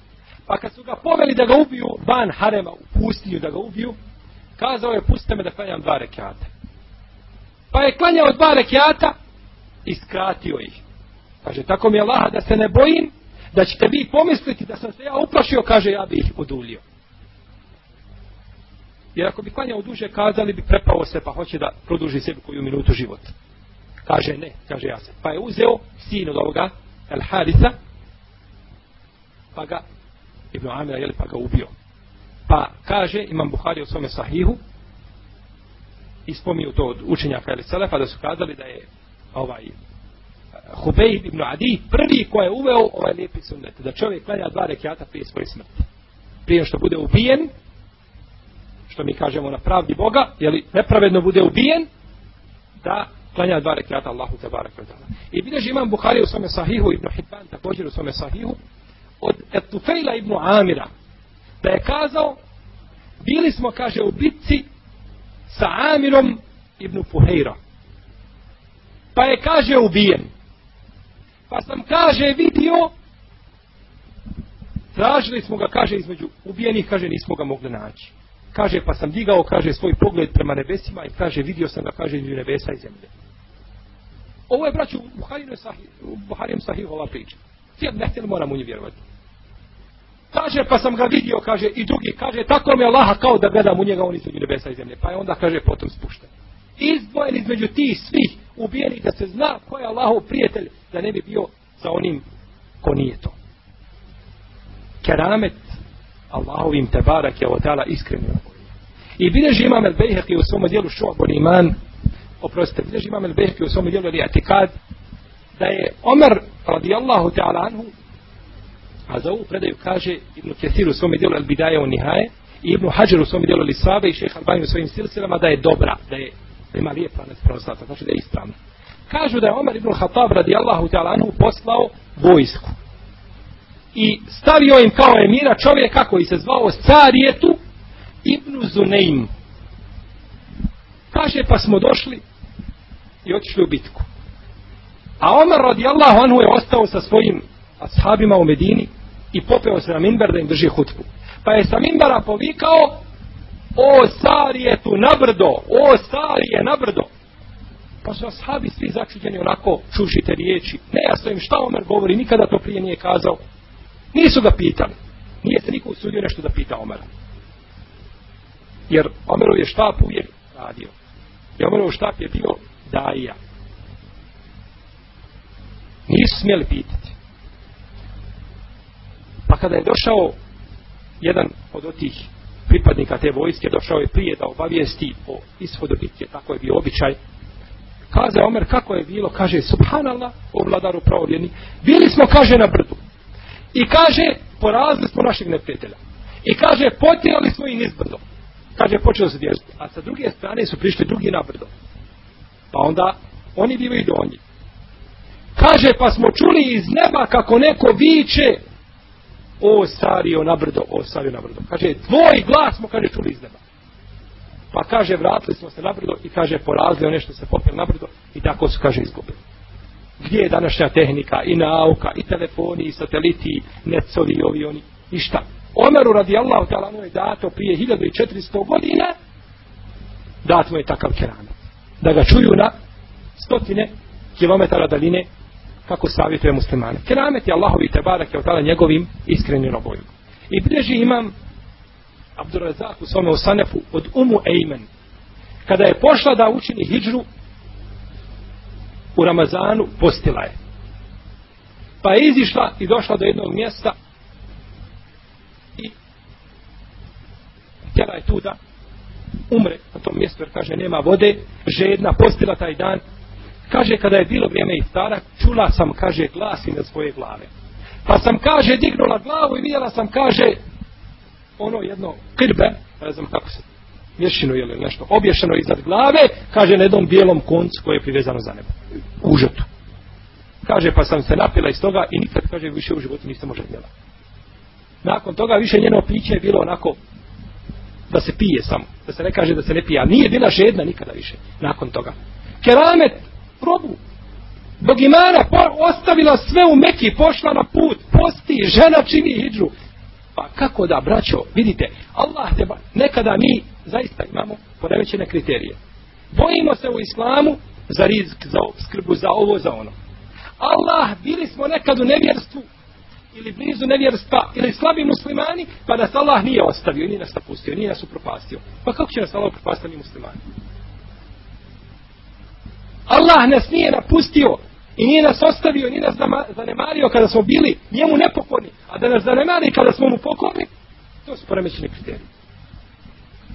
Pa kad su ga poveli da ga ubiju van Harema u pustinju da ga ubiju, kazao je pustite me da klanjam dva rekiata. Pa je klanjao dva rekiata i skratio ih. Kaže, tako mi je Allah da se ne bojim, da ćete vi pomisliti da sam se ja uplašio, kaže, ja bi ih odulio. Jer ako bi klanjao duže, kazali bi prepao se, pa hoće da produži sebi koju minutu život. Kaže, ne, kaže ja se. Pa je uzeo sin od ovoga, El Harisa, pa ga, Ibn Amira, jel, pa ga ubio. Pa kaže, imam Buhari u svome sahihu, i spominju to od učenjaka ili Selefa, da su kazali da je ovaj eh, Hubejb ibn Adi prvi ko je uveo ovaj lijepi sunnet, da čovjek klanja dva rekiata prije svoje smrti. Prije što bude ubijen, što mi kažemo na pravdi Boga, je li nepravedno bude ubijen, da klanja dva rekiata Allahu te barek I bilježi imam Buhari u svome sahihu, Ibn Hibban također u svome sahihu, od Etufejla ibn Amira, da je kazao, bili smo, kaže, u bitci sa Amirom ibn Fuhejra. Pa je, kaže, ubijen. Pa sam, kaže, vidio, tražili smo ga, kaže, između ubijenih, kaže, nismo ga mogli naći. Kaže, pa sam digao, kaže, svoj pogled prema nebesima i kaže, vidio sam ga, kaže, između nebesa i zemlje. Ovo je, braću, u Buharinu sahih, u Buharinu sahih ova priča. Svi ne htjeli moram u nju vjerovati. Kaže, pa sam ga vidio, kaže, i drugi, kaže, tako mi je Allaha kao da gledam u njega, on između nebesa i zemlje. Pa je onda, kaže, potom spušten. Izdvojen između ti svih ubijeni da se zna ko je Allahov prijatelj, da ne bi bio sa onim ko nije to. Keramet Allahovim tebarak je odala iskreni I bileži imam el bejheqi u svom dijelu šu'bun iman, oprostite, bileži imam el bejheqi u svom dijelu etikad, da je Omer radijallahu ta'ala anhu A za ovu predaju kaže Ibn Kesir u svom dijelu El Bidaje u Nihaje i Ibn Hajar u svom dijelu Lisabe i šeha Albani u svojim silsilama da je dobra, da je da ima lijep lanac pravoslata, znači da je ispravna. Kažu da je Omer ibn Khattab radijallahu ta'ala anhu poslao vojsku. I stavio im kao emira čovjeka koji se zvao Carijetu Ibnu Zuneim. Kaže pa smo došli i otišli u bitku. A Omar radijallahu anhu je ostao sa svojim ashabima u Medini i popeo se na minber da im drži hutbu. Pa je sa minbera povikao o Sarije tu na brdo, o Sarije na brdo. Pa su ashabi svi začuđeni onako čušite riječi. Ne jasno im šta Omer govori, nikada to prije nije kazao. Nisu ga pitali. Nije se niko usudio nešto da pita Omara. Jer Omerov je štap uvijek radio. I Omerov štap je bio daija. Nisu smjeli pitati. Pa kada je došao jedan od otih pripadnika te vojske, došao je prije da obavijesti o ishodu bitke, tako je bio običaj. Kaze Omer, kako je bilo? Kaže, subhanallah, o vladaru pravovjerni. Bili smo, kaže, na brdu. I kaže, porazili smo našeg neprijatelja. I kaže, potjerali smo i nizbrdo. Kaže, počelo se dježiti. A sa druge strane su prišli drugi na brdo. Pa onda, oni bivaju donji. Kaže, pa smo čuli iz neba kako neko viče, o Sario na brdo, o Sario na brdo. Kaže, tvoj glas smo, kaže, čuli iz neba. Pa kaže, vratili smo se na brdo i kaže, porazili one što se popili na brdo i tako su, kaže, izgubili. Gdje je današnja tehnika i nauka i telefoni i sateliti, necovi i ovi oni, ništa. Omeru radijallahu ta'ala mu je dato prije 1400 godina, dat mu je takav keramet Da ga čuju na stotine kilometara daline kako savjetuje muslimane. Keramet je Allahovi te barak je otala njegovim iskrenim robojima. I bilježi imam Abdurazak u svome Osanefu od Umu Ejmen. Kada je pošla da učini hijđru u Ramazanu, postila je. Pa je izišla i došla do jednog mjesta i htjela je tu da umre na tom mjestu jer kaže nema vode, žedna, postila taj dan kaže kada je bilo vrijeme iftara, čula sam, kaže, glas na svoje glave. Pa sam, kaže, dignula glavu i vidjela sam, kaže, ono jedno krbe, ne znam kako se, mješino ili nešto, obješeno iznad glave, kaže, na jednom bijelom koncu koje je privezano za nebo, u žetu. Kaže, pa sam se napila iz toga i nikad, kaže, više u životu nisam može. Nakon toga više njeno piće je bilo onako da se pije samo. Da se ne kaže da se ne pije. A nije bila žedna nikada više nakon toga. Keramet, probu. Bogimana ostavila sve u Meki, pošla na put, posti, žena čini hidžu. Pa kako da, braćo, vidite, Allah teba, nekada mi zaista imamo poremećene kriterije. Bojimo se u islamu za rizik, za skrbu, za ovo, za ono. Allah, bili smo nekad u nevjerstvu, ili blizu nevjerstva, ili slabi muslimani, pa nas Allah nije ostavio, nije nas napustio, nije nas upropastio. Pa kako će nas Allah upropastiti muslimani? Allah nas nije napustio i nije nas ostavio, nije nas zanemario kada smo bili njemu nepokorni, a da nas zanemari kada smo mu pokorni, to su poremećeni kriteriji.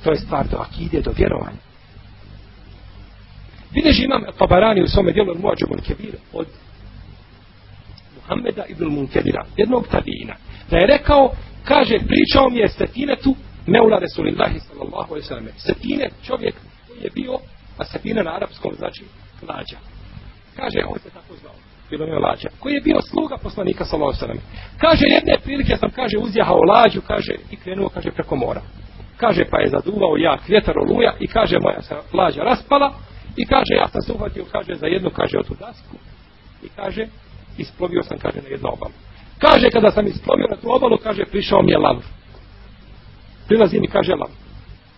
To je stvar do akide, do vjerovanja. Vidiš imam Tabarani u svome dijelu Muadžabun Kebir od Muhammeda ibn Munkedira, jednog tabina, da je rekao, kaže, pričao mi je Setinetu Meula Resulillahi sallallahu alaihi sallam. Setine, čovjek koji je bio, a Setine na arapskom znači lađa. Kaže, on se tako zvao, bilo je lađa, koji je bio sluga poslanika sallallahu alaihi sallam. Kaže, jedne prilike sam, kaže, uzjahao lađu, kaže, i krenuo, kaže, preko mora. Kaže, pa je zaduvao ja vjetar oluja i kaže, moja se lađa raspala, I kaže, ja sam se uhvatio, kaže, za jednu, kaže, od dasku. I kaže, isplovio sam, kaže, na jednu obalu. Kaže, kada sam isplovio na tu obalu, kaže, prišao mi je lav. Prilazi mi, kaže, lav.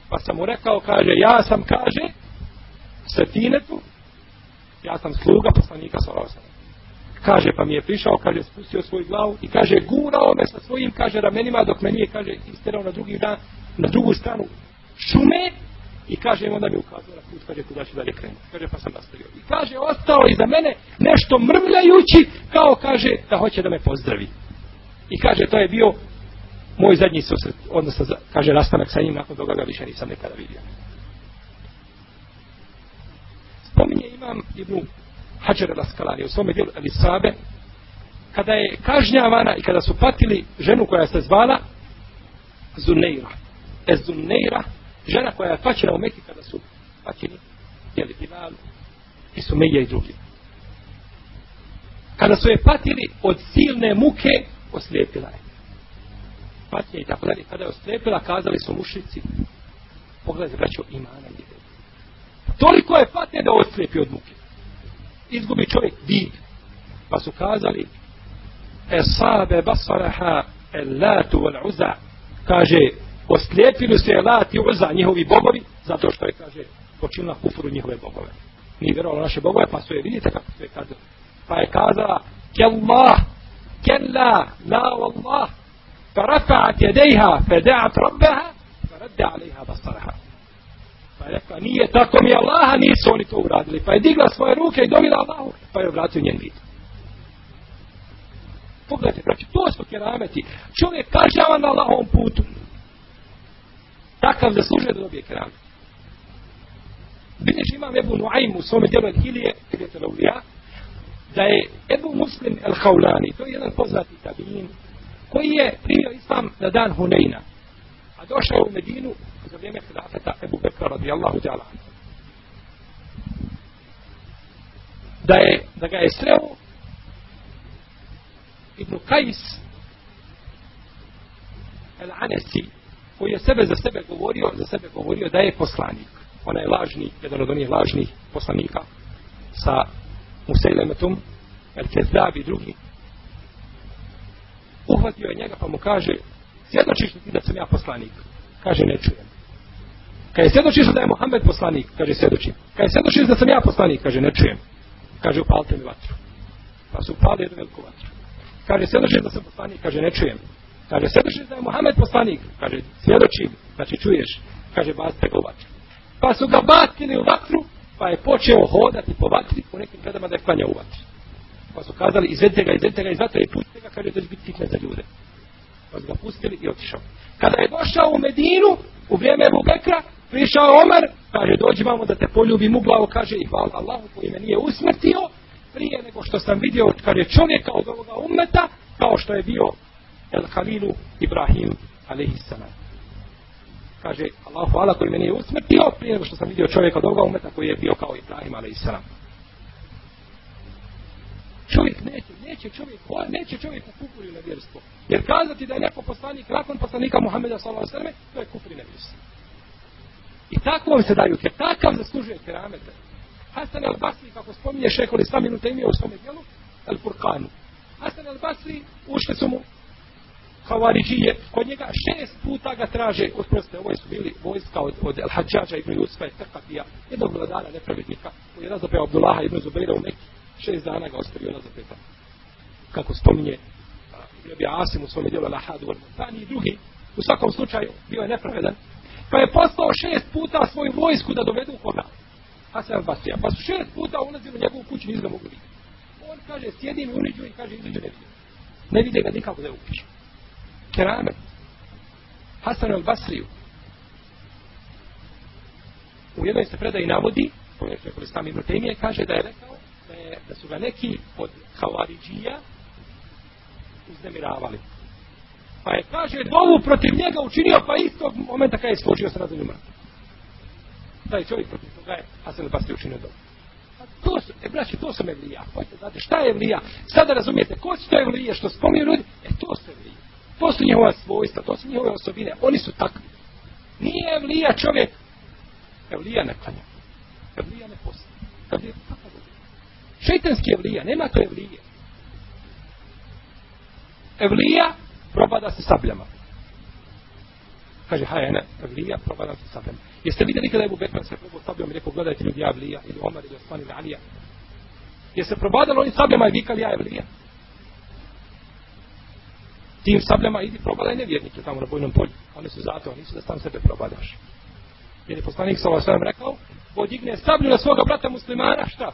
Pa sam mu rekao, kaže, ja sam, kaže, setinetu, ja sam sluga poslanika sa Kaže, pa mi je prišao, kaže, spustio svoju glavu i kaže, gurao me sa svojim, kaže, ramenima, dok me nije, kaže, isterao na drugi dan, na drugu stranu šume, I kaže, onda mi ukazao na put, kaže, kuda ću dalje krenuti. Kaže, pa sam nastavio. I kaže, ostao iza mene nešto mrmljajući, kao kaže, da hoće da me pozdravi. I kaže, to je bio moj zadnji susret, odnosno, kaže, rastanak sa njim, nakon toga ga više nisam nekada vidio. Spominje imam Ibnu Hajar al-Askalani u svome dijelu Elisabe, kada je kažnjavana i kada su patili ženu koja se zvala Zuneira. E Zuneira žena koja je paćena u Meki kada su patili jeli Bilal i Sumeija i drugi. Kada su je patili od silne muke, oslijepila je. Patnje i tako dalje. Kada je oslijepila, kazali su mušici, pogledajte, braćo, imana i. Toliko je patnje da oslijepi od muke. Izgubi čovjek vid. Pa su kazali, Esabe basaraha el latu wal uza, kaže, oslijepili se lat i uza njihovi bogovi, zato što je, kaže, počinila kufru njihove bogove. Nije vjerovala naše bogove, pa su je, vidite kako su je kazali. Pa je kazala, kellah, kella, la wallah, fa rafa'at jedejha, fa da'at rabbeha, fa basaraha. Pa je rekla, nije tako mi Allaha, nisu oni to uradili. Pa je digla svoje ruke i dovila Allahu, pa je vratio njen vid. Pogledajte, braći, to su kerameti. Čovjek kažava na Allahovom putu takav zaslužuje da dobije keramet. Vidiš imam Ebu Nuaym u svome djelu od je Hilije da je Ebu Muslim El Haulani, to je jedan poznati tabin, koji je primio islam na dan Huneyna, a došao u Medinu za vrijeme hilafeta Ebu Bekra radijallahu ta'ala. Da, je, da ga je sreo Ibn Kajs El Anesi, koji je sebe za sebe govorio, za sebe govorio da je poslanik. Ona je lažni, jedan od onih lažnih poslanika sa Musejlemetom, El Kezab i drugi. Uhvatio je njega pa mu kaže, svjedočiš li ti da sam ja poslanik? Kaže, ne čujem. Kaže, svjedočiš li da je Mohamed poslanik? Kaže, svjedočim. Kaže, svjedočiš li da sam ja poslanik? Kaže, ne čujem. Kaže, upalite mi vatru. Pa su upali jednu veliku vatru. Kaže, svjedočiš da sam poslanik? Kaže, ne čujem. Kaže, svjedoči da je Mohamed poslanik. Kaže, svjedočim, znači čuješ. Kaže, bacite ga u vatru. Pa su ga bacili u vatru, pa je počeo hodati po vatri, po nekim predama da je klanja u vatri. Pa su kazali, izvedite ga, izvedite ga iz vatre i pustite ga, kaže, da će biti fitne za ljude. Pa su ga pustili i otišao. Kada je došao u Medinu, u vrijeme Ebu Bekra, prišao Omer, kaže, dođi vamo da te poljubim u glavu, kaže, i hvala Allahu koji me nije usmrtio, prije nego što sam vidio, kad je čovjeka od ovoga umeta, kao što je bio El Halilu Ibrahim alaihissalam. Kaže, Allah hvala koji me nije usmrtio prije nego što sam vidio čovjeka od ovoga umeta koji je bio kao Ibrahim alaihissalam. Čovjek neće, neće čovjek, neće čovjek u kufru ili nevjerstvo. Jer kazati da je neko poslanik nakon poslanika Muhammeda sallallahu to je kufri i nevjerstvo. I tako vam se daju, jer takav zaslužuje keramete. Hasan al-Basri, kako spominje šehol Islam inu temije u svome dijelu, al-Furkanu. Hasan al-Basri, ušli su mu Havariđije, kod njega šest puta ga traže, oproste, ovo su bili vojska od, od El-Hadžađa ibn Jusfa i Trkatija, jednog vladara nepravednika, koji je razopeo Abdullaha ibn Zubeira u Mekiju šest dana ga ostavio na razopeta. Kako spominje Ibn Asim u svome dijelu Al-Ahadu i drugi, u svakom slučaju bio je nepravedan, pa je poslao šest puta svoju vojsku da dovedu koga? Hasan al-Basrija. Pa su šest puta ulazili u njegovu kuću, nisu ga mogli vidjeti. On kaže, sjedim i uniđu i kaže, izađe ne vidim. Ne vide ga nikako da je upišu. Keramet. Hasan al-Basriju. U jednoj se predaji navodi, on je rekao, sami Ibn Temije, kaže da je rekao je, da su ga neki od Havariđija uznemiravali. Pa je, kaže, dovu protiv njega učinio, pa istog momenta kada je složio se razumiju zemlju Da Taj čovjek protiv toga je ne pa što učinio dovu. A to su, e, braći, to su evlija. Pojte, znate, šta je evlija? Sada razumijete, ko su to evlije što spominju ljudi? E, to su evlije. To su njihova svojstva, to su njihove osobine. Oni su takvi. Nije evlija čovjek. Evlija ne klanja. Evlija ne posti. Evlija, Šeitanski evlija, nema to evlije. Evlija propada se sabljama. Kaže, haj, e, ne, evlija propada se sabljama. Jeste vidjeli kada je Ebu Bekman se probao sabljom i rekao, gledajte ljudi, ja evlija, ili Omar, ili Osman, ili Alija. Jeste probadali oni sabljama i vikali, ja evlija tim sabljama idi probadaj nevjernike tamo na bojnom polju. Oni su zato, oni su da sam sebe probadaš. Jer je poslanik sa ovim rekao, podigne sablju na svoga brata muslimana, šta?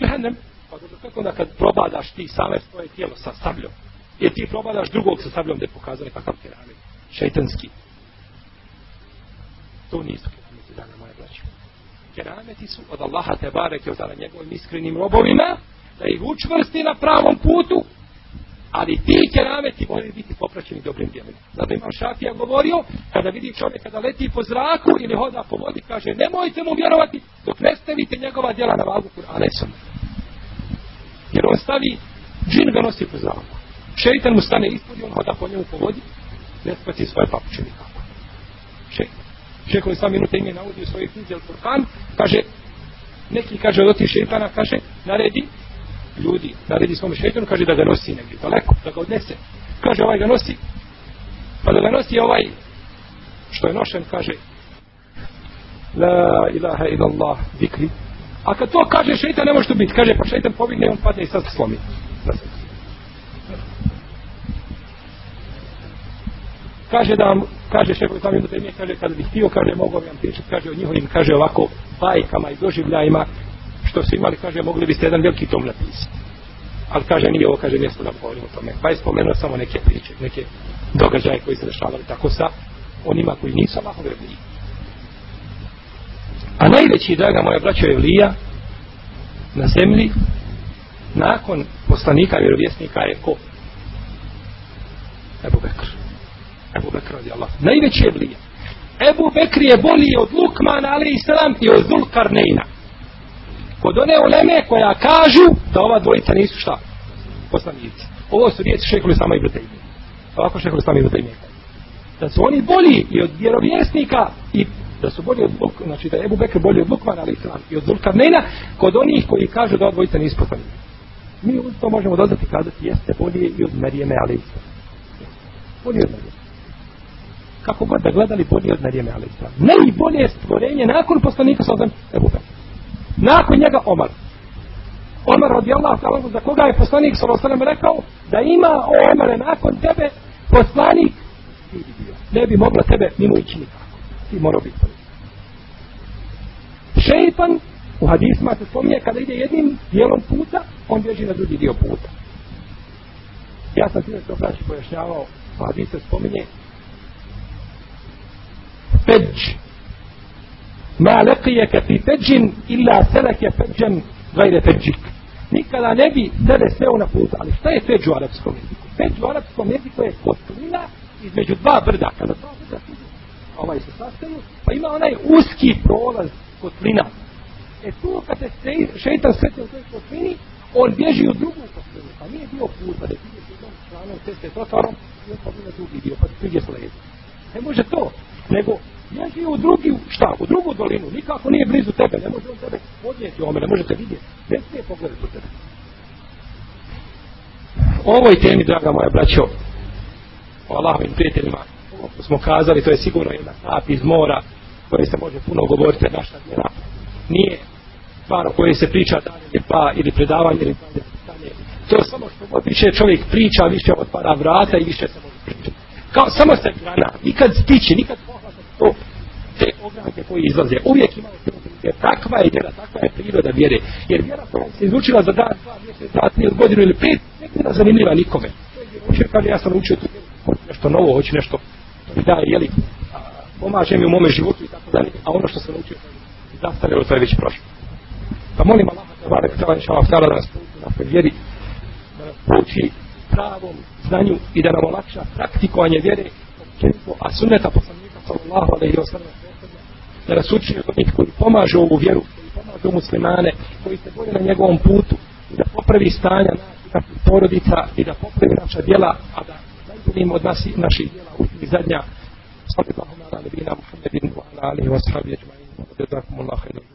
Jehennem. Pa dobro, kako onda kad probadaš ti same svoje tijelo sa sabljom? Jer ti probadaš drugog sa sabljom da pokazali kakav keramit. Šeitanski. To nisu kerameti, dana moja braća. Kerameti su od Allaha te bareke od njegovim iskrenim robovima, da ih učvrsti na pravom putu, Ali ti kerameti moraju biti popraćeni dobrim djelima. Zato imam šafija govorio, kada vidi čovjek kada leti po zraku ili hoda po vodi, kaže, nemojte mu vjerovati dok ne stavite njegova djela na vagu Kur'ana i Sunna. Jer on stavi, džin ga nosi po zraku. Šeitan mu stane ispod i on hoda po njemu po vodi, ne spati svoje papuče nikako. Šeitan. Šehovi sva minuta ime navodi u svojoj knjizi Al-Furqan, kaže, neki kaže od otih šeitana, kaže, naredi, ljudi naredi svom šeitanu, kaže da ga nosi negdje daleko, da ga odnese. Kaže ovaj ga nosi, pa da ga nosi ovaj što je nošen, kaže La ilaha illallah zikri. A kad to kaže šeitan, ne može to biti. Kaže, pa šeitan pobigne, on padne i sad se slomi. Kaže da vam, kaže šehovi tamo jedno temije, kaže, kada bih htio, kaže, mogu vam pričati, kaže, o njihovim, kaže, ovako, bajkama i doživljajima, što su imali, kaže, mogli biste jedan veliki tom napisati. Ali kaže, nije ovo, kaže, mjesto da govorim o tome. Pa je spomenuo samo neke priče, neke događaje koji se dešavali tako sa onima koji nisu Allahove vlije. A najveći, draga moja braća vlija na zemlji, nakon poslanika vjerovjesnika je ko? Ebu Bekr. Ebu Bekr radi Allah. Najveći Evlija. Ebu Bekr je bolji od Lukmana, ali i selam, i od Zulkarnejna kod one uleme koja kažu da ova dvojica nisu šta? Poslanici. Ovo su riječi šeholi sama i brotejne. Ovako šeholi sama i brotejne. Da su oni bolji i od vjerovjesnika i da su bolji od znači da je Ebu Bekr bolji od Lukmana ali islam i od Zulkarnena kod onih koji kažu da ova dvojica nisu poslanici. Mi uz to možemo dodati kazati jeste bolje i od Merijeme ali islam. Bolje od Merijeme Kako god da gledali bolje od Marijeme Alisa. Najbolje stvorenje nakon poslanika sa Ebu Bekra. Nakon njega Omar. Omar radijallahu ta'ala za koga je poslanik sallallahu rekao da ima o Omare nakon tebe poslanik. Ne bi mogla tebe mimo ići nikako. Ti mora biti. Šeitan u hadisma se spominje kada ide jednim dijelom puta, on bježi na drugi dio puta. Ja sam ti to braći pojašnjavao, u hadis se spominje Peđ, ma laqiyaka fi fajjin illa salaka fajjan ghayra fajjik nikada ne bi tebe sveo na put ali šta je feđ u arapskom jeziku feđ u arapskom jeziku je kotlina između dva brda kada to brda ovaj se sastaju pa ima onaj uski prolaz kotlina e tu kad se šeitan srete u toj kotlini on bježi u drugu kotlinu pa nije bio put pa da ti ideš jednom stranom ceste trotorom i on pa pobina drugi dio pa ti priđe sledi ne može to nego Bježi u drugi, šta, u drugu dolinu, nikako nije blizu tebe, ne može on tebe podnijeti ome, ne možete vidjeti, ne smije pogledati u tebe. O ovoj temi, draga moja braćo, o Allahovim prijateljima, smo kazali, to je sigurno jedna kap iz mora, koje se može puno govoriti, naša djela. Nije stvar o kojoj se priča dalje ili pa, ili predavanje, ili dalje. To je samo što više čovjek priča, više otvara vrata i više se može pričati. Kao, samo se grana, nikad stići, nikad to, te ogranke koji izlaze. Uvijek imamo jer takva je vjera, takva je priroda vjere. Jer vjera koja se izučila za dan, dva mjesec, dva, tri, godinu ili pet, nekada zanimljiva nikome. Učer kaže, ja sam učio tu nešto novo, hoću nešto mi daje, jeli, pomaže mi u mome životu i tako dalje, a ono što sam naučio zastarelo, to je već prošlo. Pa molim Allah, da barek tala inša Allah, da nas pouči na vjeri, da nas pouči pravom znanju i da nam olakša praktikovanje vjere, a sunneta poslanika, sallallahu alaihi wa sallam, da nas uči od onih koji pomažu ovu vjeru, koji pomažu muslimane, koji se bore na njegovom putu i da popravi stanja naših porodica i da popravi naša djela, a da najboljim od nas, naših djela učini zadnja. Sallallahu ala nebina Muhammedin wa ala alihi wa sahabi ajma'in. Jazakumullahu khairan.